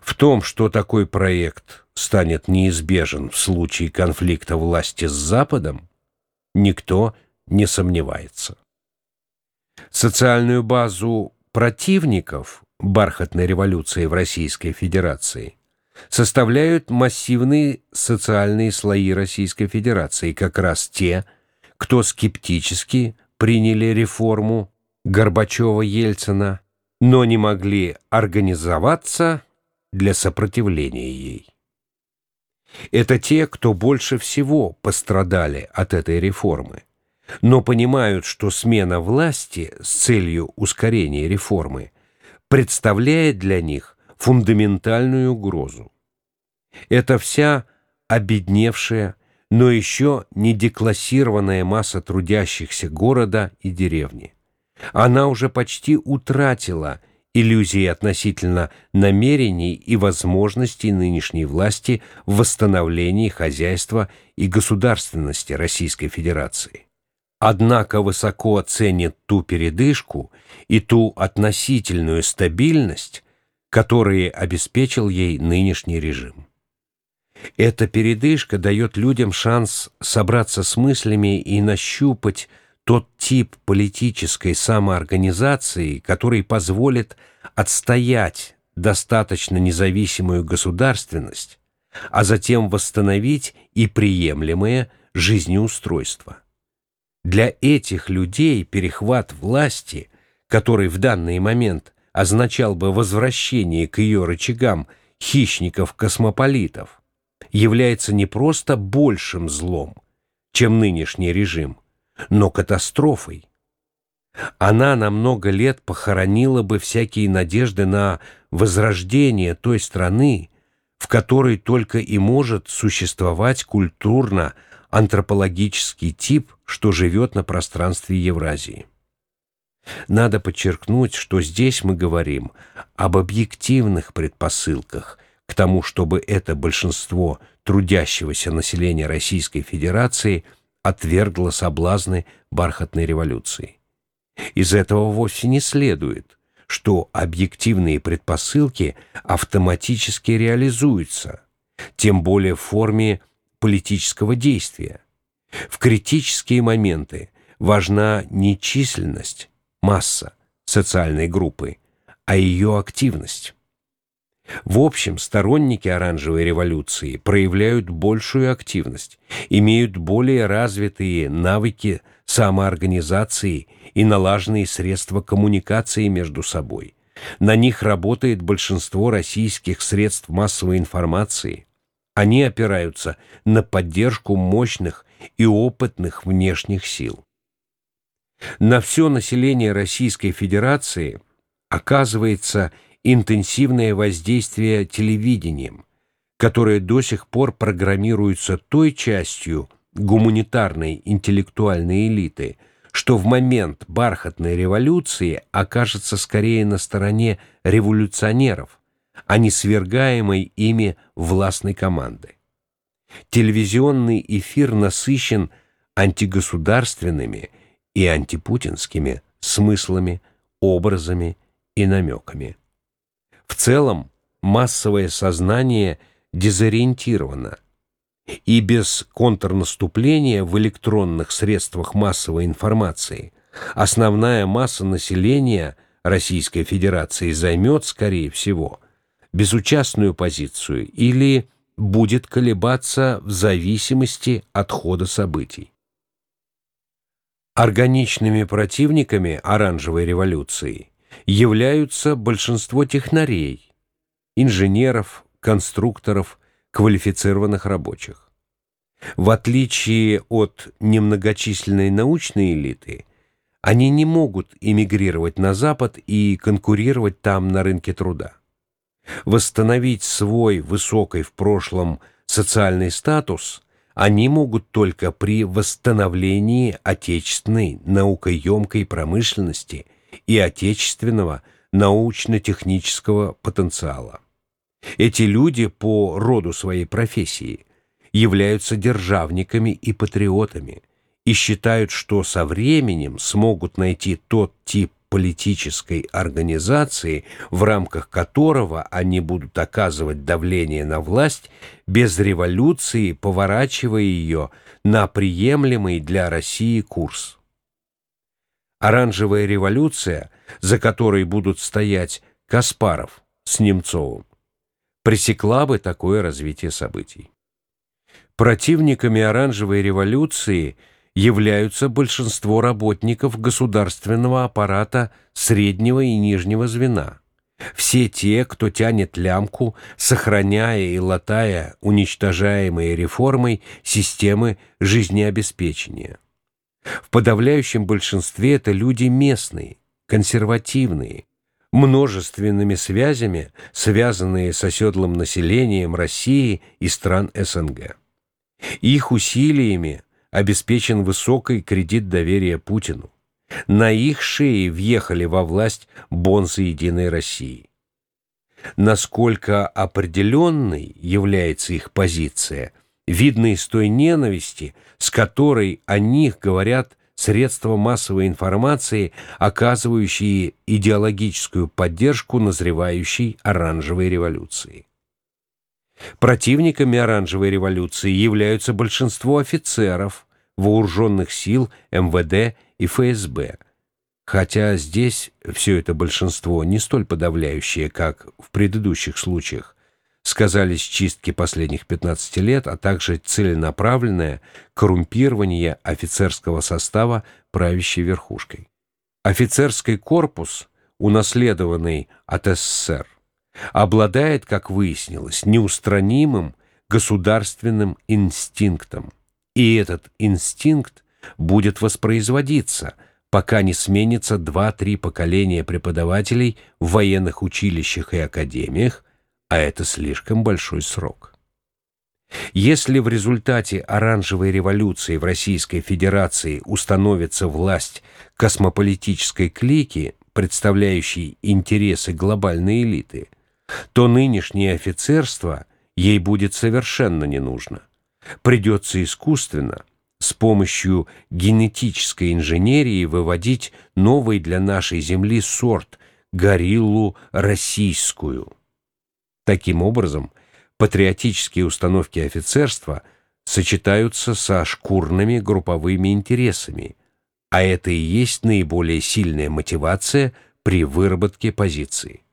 В том, что такой проект станет неизбежен в случае конфликта власти с Западом, никто не сомневается. Социальную базу противников бархатной революции в Российской Федерации составляют массивные социальные слои Российской Федерации, как раз те, кто скептически приняли реформу Горбачева-Ельцина, но не могли организоваться для сопротивления ей. Это те, кто больше всего пострадали от этой реформы, но понимают, что смена власти с целью ускорения реформы представляет для них фундаментальную угрозу. Это вся обедневшая, но еще не деклассированная масса трудящихся города и деревни. Она уже почти утратила иллюзии относительно намерений и возможностей нынешней власти в восстановлении хозяйства и государственности Российской Федерации. Однако высоко ценит ту передышку и ту относительную стабильность, которые обеспечил ей нынешний режим. Эта передышка дает людям шанс собраться с мыслями и нащупать тот тип политической самоорганизации, который позволит отстоять достаточно независимую государственность, а затем восстановить и приемлемое жизнеустройство. Для этих людей перехват власти, который в данный момент означал бы возвращение к ее рычагам хищников-космополитов, является не просто большим злом, чем нынешний режим, но катастрофой. Она на много лет похоронила бы всякие надежды на возрождение той страны, в которой только и может существовать культурно-антропологический тип, что живет на пространстве Евразии. Надо подчеркнуть, что здесь мы говорим об объективных предпосылках к тому, чтобы это большинство трудящегося населения Российской Федерации отвергло соблазны бархатной революции. Из этого вовсе не следует, что объективные предпосылки автоматически реализуются, тем более в форме политического действия. В критические моменты важна не численность, масса социальной группы, а ее активность. В общем, сторонники оранжевой революции проявляют большую активность, имеют более развитые навыки самоорганизации и налаженные средства коммуникации между собой. На них работает большинство российских средств массовой информации. Они опираются на поддержку мощных и опытных внешних сил. На все население Российской Федерации оказывается интенсивное воздействие телевидением, которое до сих пор программируется той частью гуманитарной интеллектуальной элиты, что в момент бархатной революции окажется скорее на стороне революционеров, а не свергаемой ими властной команды. Телевизионный эфир насыщен антигосударственными и антипутинскими смыслами, образами и намеками. В целом, массовое сознание дезориентировано, и без контрнаступления в электронных средствах массовой информации основная масса населения Российской Федерации займет, скорее всего, безучастную позицию или будет колебаться в зависимости от хода событий. Органичными противниками оранжевой революции являются большинство технарей, инженеров, конструкторов, квалифицированных рабочих. В отличие от немногочисленной научной элиты, они не могут эмигрировать на Запад и конкурировать там на рынке труда. Восстановить свой высокий в прошлом социальный статус они могут только при восстановлении отечественной наукоемкой промышленности – и отечественного научно-технического потенциала. Эти люди по роду своей профессии являются державниками и патриотами и считают, что со временем смогут найти тот тип политической организации, в рамках которого они будут оказывать давление на власть без революции, поворачивая ее на приемлемый для России курс. Оранжевая революция, за которой будут стоять Каспаров с Немцовым, пресекла бы такое развитие событий. Противниками оранжевой революции являются большинство работников государственного аппарата среднего и нижнего звена. Все те, кто тянет лямку, сохраняя и латая уничтожаемые реформой системы жизнеобеспечения. В подавляющем большинстве это люди местные, консервативные, множественными связями, связанные с оседлым населением России и стран СНГ. Их усилиями обеспечен высокий кредит доверия Путину. На их шее въехали во власть бонзы Единой России. Насколько определенной является их позиция, видно из той ненависти, с которой о них говорят средства массовой информации, оказывающие идеологическую поддержку назревающей оранжевой революции. Противниками оранжевой революции являются большинство офицеров, вооруженных сил МВД и ФСБ, хотя здесь все это большинство не столь подавляющее, как в предыдущих случаях, сказались чистки последних 15 лет, а также целенаправленное коррумпирование офицерского состава правящей верхушкой. Офицерский корпус, унаследованный от СССР, обладает, как выяснилось, неустранимым государственным инстинктом. И этот инстинкт будет воспроизводиться, пока не сменится два-три поколения преподавателей в военных училищах и академиях, а это слишком большой срок. Если в результате оранжевой революции в Российской Федерации установится власть космополитической клики, представляющей интересы глобальной элиты, то нынешнее офицерство ей будет совершенно не нужно. Придется искусственно, с помощью генетической инженерии выводить новый для нашей Земли сорт – гориллу российскую – Таким образом, патриотические установки офицерства сочетаются со шкурными групповыми интересами, а это и есть наиболее сильная мотивация при выработке позиции.